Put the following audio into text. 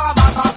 ba